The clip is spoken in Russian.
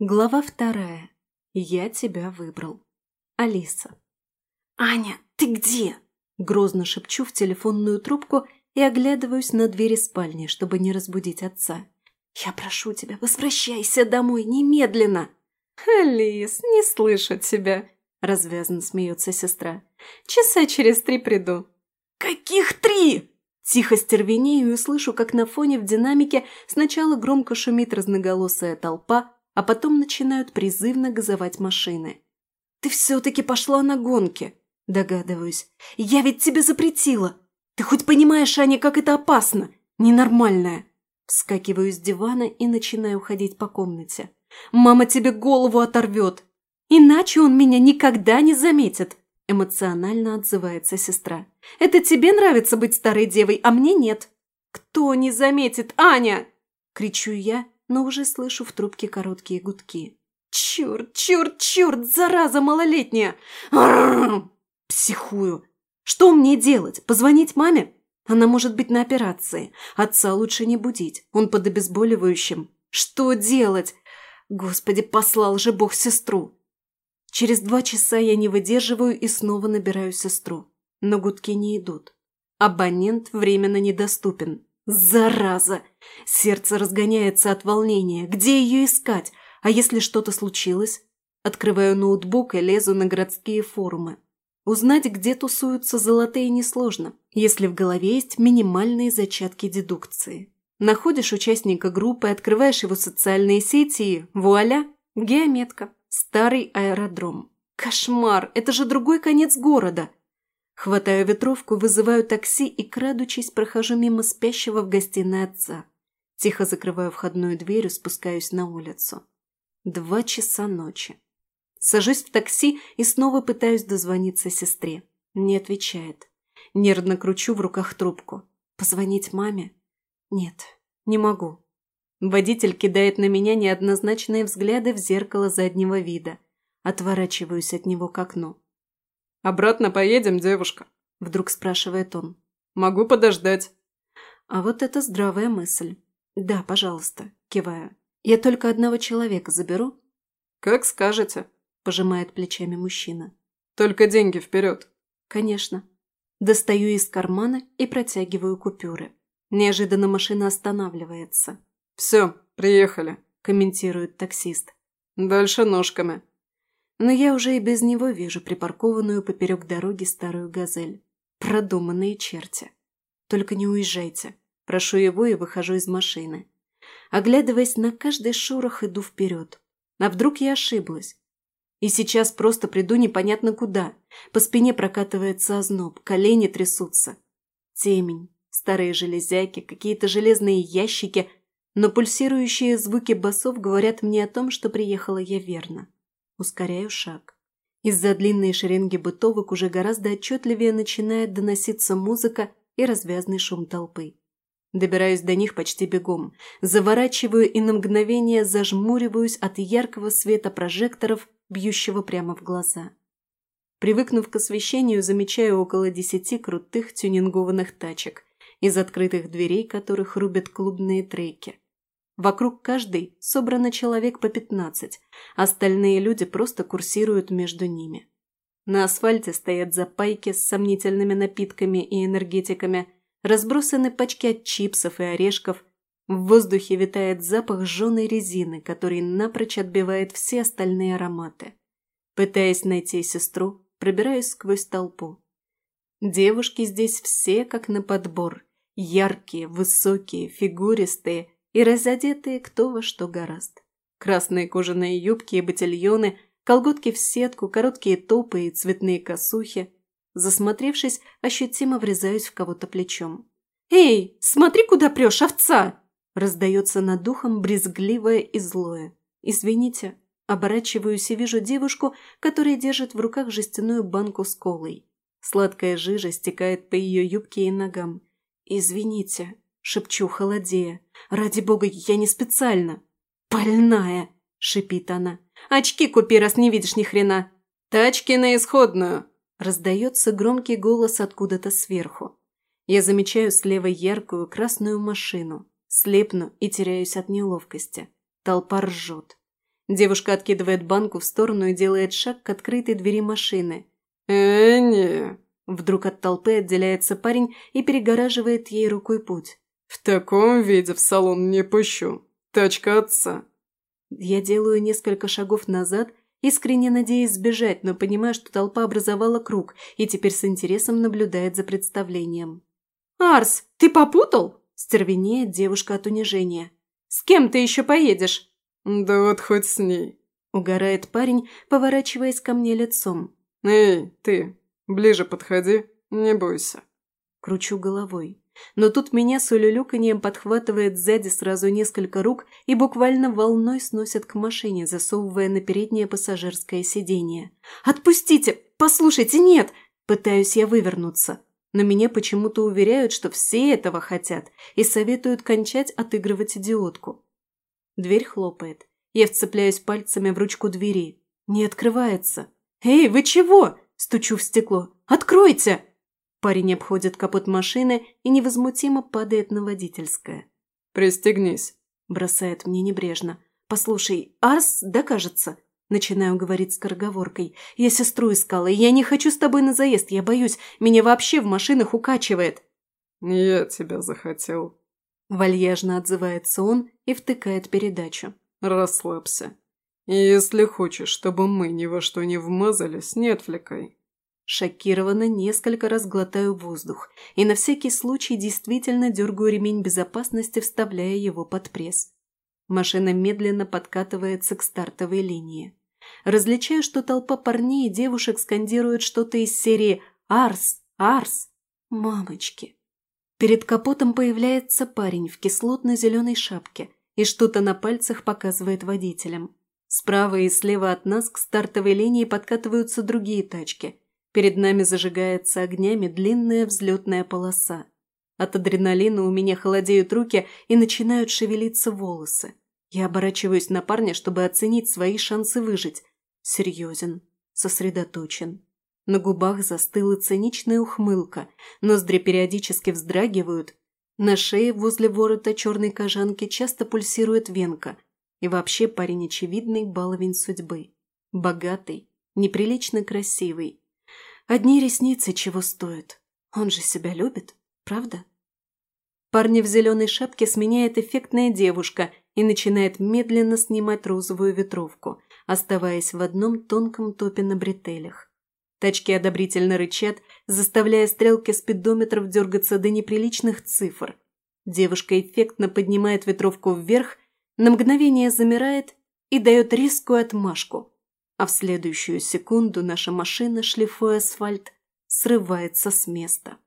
Глава вторая. Я тебя выбрал. Алиса. «Аня, ты где?» Грозно шепчу в телефонную трубку и оглядываюсь на двери спальни, чтобы не разбудить отца. «Я прошу тебя, возвращайся домой немедленно!» «Алис, не слышу тебя!» – развязно смеется сестра. «Часа через три приду». «Каких три?» Тихо стервенею и слышу, как на фоне в динамике сначала громко шумит разноголосая толпа, а потом начинают призывно газовать машины. «Ты все-таки пошла на гонки!» – догадываюсь. «Я ведь тебе запретила! Ты хоть понимаешь, Аня, как это опасно? Ненормальное!» Вскакиваю с дивана и начинаю ходить по комнате. «Мама тебе голову оторвет! Иначе он меня никогда не заметит!» Эмоционально отзывается сестра. «Это тебе нравится быть старой девой, а мне нет!» «Кто не заметит, Аня?» Кричу я, но уже слышу в трубке короткие гудки. «Черт, черт, черт, зараза малолетняя! Психую! Что мне делать? Позвонить маме? Она может быть на операции. Отца лучше не будить, он под обезболивающим. Что делать? Господи, послал же Бог сестру!» Через два часа я не выдерживаю и снова набираю сестру. Но гудки не идут. Абонент временно недоступен. Зараза! Сердце разгоняется от волнения. Где ее искать? А если что-то случилось? Открываю ноутбук и лезу на городские форумы. Узнать, где тусуются золотые, несложно, если в голове есть минимальные зачатки дедукции. Находишь участника группы, открываешь его социальные сети и вуаля, геометка, старый аэродром. Кошмар, это же другой конец города. Хватаю ветровку, вызываю такси и, крадучись, прохожу мимо спящего в гостиной отца. Тихо закрываю входную дверь и спускаюсь на улицу. Два часа ночи. Сажусь в такси и снова пытаюсь дозвониться сестре. Не отвечает. Нервно кручу в руках трубку. Позвонить маме? Нет, не могу. Водитель кидает на меня неоднозначные взгляды в зеркало заднего вида. Отворачиваюсь от него к окну. «Обратно поедем, девушка?» – вдруг спрашивает он. «Могу подождать». А вот это здравая мысль. «Да, пожалуйста», – киваю. «Я только одного человека заберу?» «Как скажете», – пожимает плечами мужчина. «Только деньги вперед». «Конечно». Достаю из кармана и протягиваю купюры. Неожиданно машина останавливается. «Все, приехали», – комментирует таксист. «Дальше ножками» но я уже и без него вижу припаркованную поперек дороги старую газель. Продуманные черти. Только не уезжайте. Прошу его и выхожу из машины. Оглядываясь на каждый шорох, иду вперед. А вдруг я ошиблась? И сейчас просто приду непонятно куда. По спине прокатывается озноб, колени трясутся. Темень, старые железяки, какие-то железные ящики, но пульсирующие звуки басов говорят мне о том, что приехала я верно. Ускоряю шаг. Из-за длинной шеренги бытовок уже гораздо отчетливее начинает доноситься музыка и развязный шум толпы. Добираюсь до них почти бегом, заворачиваю и на мгновение зажмуриваюсь от яркого света прожекторов, бьющего прямо в глаза. Привыкнув к освещению, замечаю около десяти крутых тюнингованных тачек, из открытых дверей которых рубят клубные треки. Вокруг каждой собрано человек по пятнадцать, остальные люди просто курсируют между ними. На асфальте стоят запайки с сомнительными напитками и энергетиками, разбросаны пачки от чипсов и орешков, в воздухе витает запах жженой резины, который напрочь отбивает все остальные ароматы. Пытаясь найти сестру, пробираюсь сквозь толпу. Девушки здесь все как на подбор. Яркие, высокие, фигуристые – и разодетые кто во что гораст. Красные кожаные юбки и ботильоны, колготки в сетку, короткие топы и цветные косухи. Засмотревшись, ощутимо врезаюсь в кого-то плечом. «Эй, смотри, куда прешь, овца!» Раздается над духом брезгливое и злое. «Извините». Оборачиваюсь и вижу девушку, которая держит в руках жестяную банку с колой. Сладкая жижа стекает по ее юбке и ногам. «Извините», – шепчу холодея. «Ради бога, я не специально!» «Больная!» – шипит она. «Очки купи, раз не видишь ни хрена!» «Тачки на исходную!» – раздается громкий голос откуда-то сверху. Я замечаю слева яркую красную машину, слепну и теряюсь от неловкости. Толпа ржет. Девушка откидывает банку в сторону и делает шаг к открытой двери машины. э не Вдруг от толпы отделяется парень и перегораживает ей рукой путь. «В таком виде в салон не пущу. Тачка отца». Я делаю несколько шагов назад, искренне надеясь сбежать, но понимаю, что толпа образовала круг и теперь с интересом наблюдает за представлением. «Арс, ты попутал?» – стервенеет девушка от унижения. «С кем ты еще поедешь?» «Да вот хоть с ней», – угорает парень, поворачиваясь ко мне лицом. «Эй, ты, Ближе подходи, не бойся». Кручу головой. Но тут меня с улюлюканьем подхватывает сзади сразу несколько рук и буквально волной сносят к машине, засовывая на переднее пассажирское сиденье. «Отпустите! Послушайте, нет!» Пытаюсь я вывернуться. Но меня почему-то уверяют, что все этого хотят, и советуют кончать отыгрывать идиотку. Дверь хлопает. Я вцепляюсь пальцами в ручку двери. Не открывается. «Эй, вы чего?» Стучу в стекло. «Откройте!» Парень обходит капот машины и невозмутимо падает на водительское. «Пристегнись», – бросает мне небрежно. «Послушай, Арс, да кажется?» Начинаю говорить скороговоркой. «Я сестру искала, и я не хочу с тобой на заезд, я боюсь, меня вообще в машинах укачивает». «Я тебя захотел», – вальяжно отзывается он и втыкает передачу. «Расслабься. «Если хочешь, чтобы мы ни во что не вмазались, не отвлекай». Шокированно несколько раз глотаю воздух и на всякий случай действительно дергаю ремень безопасности, вставляя его под пресс. Машина медленно подкатывается к стартовой линии. Различаю, что толпа парней и девушек скандирует что-то из серии «Арс! Арс!» Мамочки! Перед капотом появляется парень в кислотно-зеленой шапке и что-то на пальцах показывает водителям. Справа и слева от нас к стартовой линии подкатываются другие тачки. Перед нами зажигается огнями длинная взлетная полоса. От адреналина у меня холодеют руки и начинают шевелиться волосы. Я оборачиваюсь на парня, чтобы оценить свои шансы выжить. Серьезен, сосредоточен. На губах застыла циничная ухмылка, ноздри периодически вздрагивают. На шее возле ворота черной кожанки часто пульсирует венка – и вообще парень очевидный баловень судьбы. Богатый, неприлично красивый. Одни ресницы чего стоят. Он же себя любит, правда? Парня в зеленой шапке сменяет эффектная девушка и начинает медленно снимать розовую ветровку, оставаясь в одном тонком топе на бретелях. Тачки одобрительно рычат, заставляя стрелки спидометров дергаться до неприличных цифр. Девушка эффектно поднимает ветровку вверх на мгновение замирает и дает резкую отмашку, а в следующую секунду наша машина, шлифуя асфальт, срывается с места.